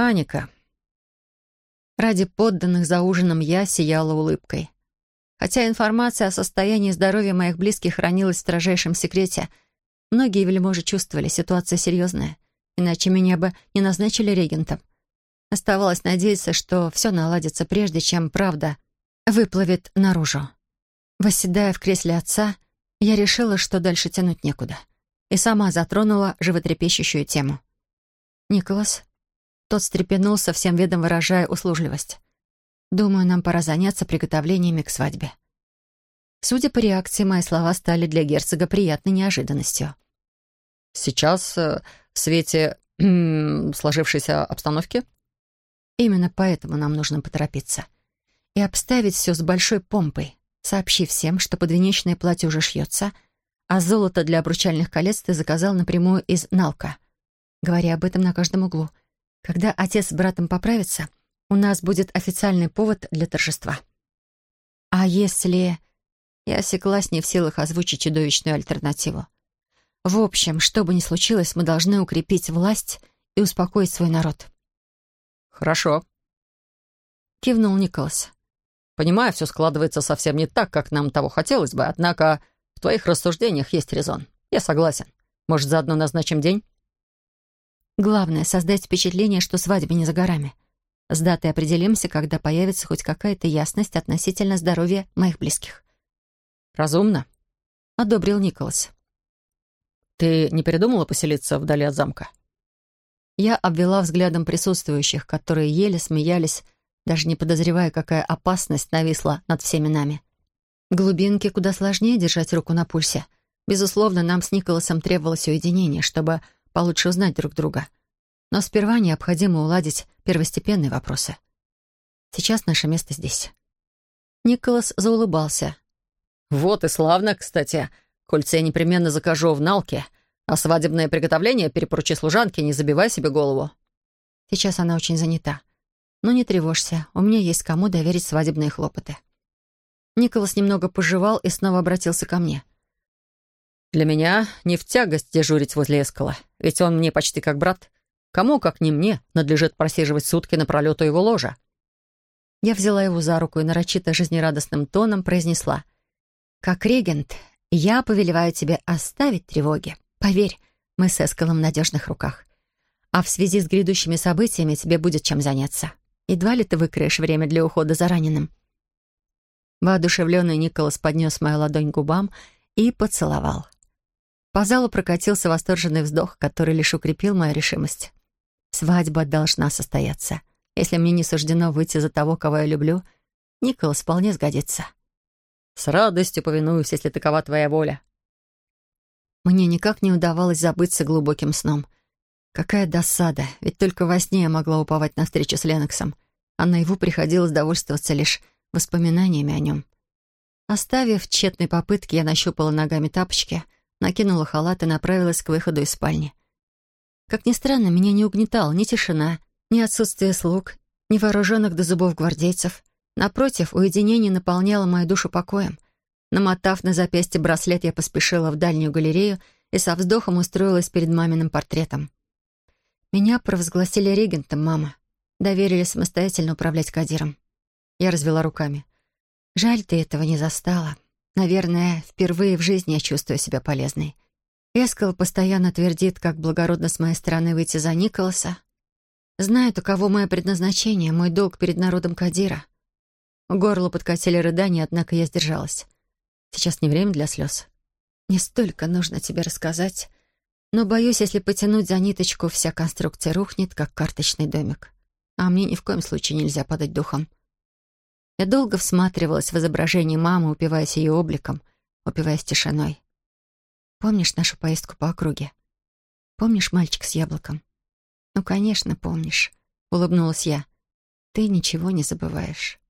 Аника. Ради подданных за ужином я сияла улыбкой. Хотя информация о состоянии здоровья моих близких хранилась в строжайшем секрете, многие вельможи чувствовали, ситуация серьезная, иначе меня бы не назначили регентом. Оставалось надеяться, что все наладится прежде, чем правда выплывет наружу. Восседая в кресле отца, я решила, что дальше тянуть некуда, и сама затронула животрепещущую тему. «Николас?» Тот встрепенулся, всем видом выражая услужливость. «Думаю, нам пора заняться приготовлениями к свадьбе». Судя по реакции, мои слова стали для герцога приятной неожиданностью. «Сейчас, э, в свете сложившейся обстановки?» «Именно поэтому нам нужно поторопиться. И обставить все с большой помпой, сообщив всем, что подвенечное платье уже шьется, а золото для обручальных колец ты заказал напрямую из Налка. Говоря об этом на каждом углу — когда отец с братом поправится, у нас будет официальный повод для торжества. А если... Я осеклась не в силах озвучить чудовищную альтернативу. В общем, что бы ни случилось, мы должны укрепить власть и успокоить свой народ. «Хорошо», — кивнул Николас. «Понимаю, все складывается совсем не так, как нам того хотелось бы, однако в твоих рассуждениях есть резон. Я согласен. Может, заодно назначим день?» Главное — создать впечатление, что свадьба не за горами. С датой определимся, когда появится хоть какая-то ясность относительно здоровья моих близких. «Разумно», — одобрил Николас. «Ты не передумала поселиться вдали от замка?» Я обвела взглядом присутствующих, которые еле смеялись, даже не подозревая, какая опасность нависла над всеми нами. В глубинке куда сложнее держать руку на пульсе. Безусловно, нам с Николасом требовалось уединение, чтобы получше узнать друг друга. Но сперва необходимо уладить первостепенные вопросы. Сейчас наше место здесь. Николас заулыбался. «Вот и славно, кстати. Кольца я непременно закажу в Налке, а свадебное приготовление перепоручи служанке, не забивай себе голову». Сейчас она очень занята. Но не тревожься, у меня есть кому доверить свадебные хлопоты. Николас немного пожевал и снова обратился ко мне. Для меня не в тягость дежурить возле Эскала, ведь он мне почти как брат. Кому, как не мне, надлежит просиживать сутки напролет у его ложа?» Я взяла его за руку и нарочито жизнерадостным тоном произнесла. «Как регент, я повелеваю тебе оставить тревоги. Поверь, мы с Эскалом в надежных руках. А в связи с грядущими событиями тебе будет чем заняться. Едва ли ты выкроешь время для ухода за раненым». Воодушевленный Николас поднес мою ладонь к губам и поцеловал. По залу прокатился восторженный вздох, который лишь укрепил мою решимость. Свадьба должна состояться. Если мне не суждено выйти за того, кого я люблю, Николас вполне сгодится. «С радостью повинуюсь, если такова твоя воля». Мне никак не удавалось забыться глубоким сном. Какая досада, ведь только во сне я могла уповать на встречу с Леноксом, а наяву приходилось довольствоваться лишь воспоминаниями о нем. Оставив тщетные попытки, я нащупала ногами тапочки — накинула халат и направилась к выходу из спальни. Как ни странно, меня не угнетала ни тишина, ни отсутствие слуг, ни вооруженных до зубов гвардейцев. Напротив, уединение наполняло мою душу покоем. Намотав на запястье браслет, я поспешила в дальнюю галерею и со вздохом устроилась перед маминым портретом. Меня провозгласили регентом, мама. Доверили самостоятельно управлять Кадиром. Я развела руками. Жаль, ты этого не застала. Наверное, впервые в жизни я чувствую себя полезной. Эскал постоянно твердит, как благородно с моей стороны выйти за Николаса. Знаю, таково мое предназначение, мой долг перед народом Кадира. Горло подкатили рыдания, однако я сдержалась. Сейчас не время для слез. Не столько нужно тебе рассказать, но боюсь, если потянуть за ниточку, вся конструкция рухнет, как карточный домик. А мне ни в коем случае нельзя подать духом. Я долго всматривалась в изображение мамы, упиваясь ее обликом, упиваясь тишиной. Помнишь нашу поездку по округе? Помнишь мальчик с яблоком? Ну, конечно, помнишь, улыбнулась я. Ты ничего не забываешь.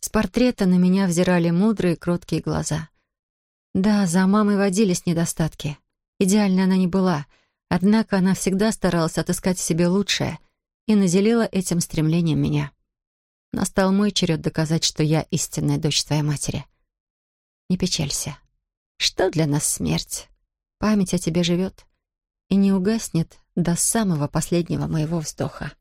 С портрета на меня взирали мудрые, кроткие глаза. Да, за мамой водились недостатки. Идеальной она не была, однако она всегда старалась отыскать в себе лучшее и наделила этим стремлением меня. Настал мой черед доказать, что я истинная дочь твоей матери. Не печалься. Что для нас смерть? Память о тебе живет и не угаснет до самого последнего моего вздоха.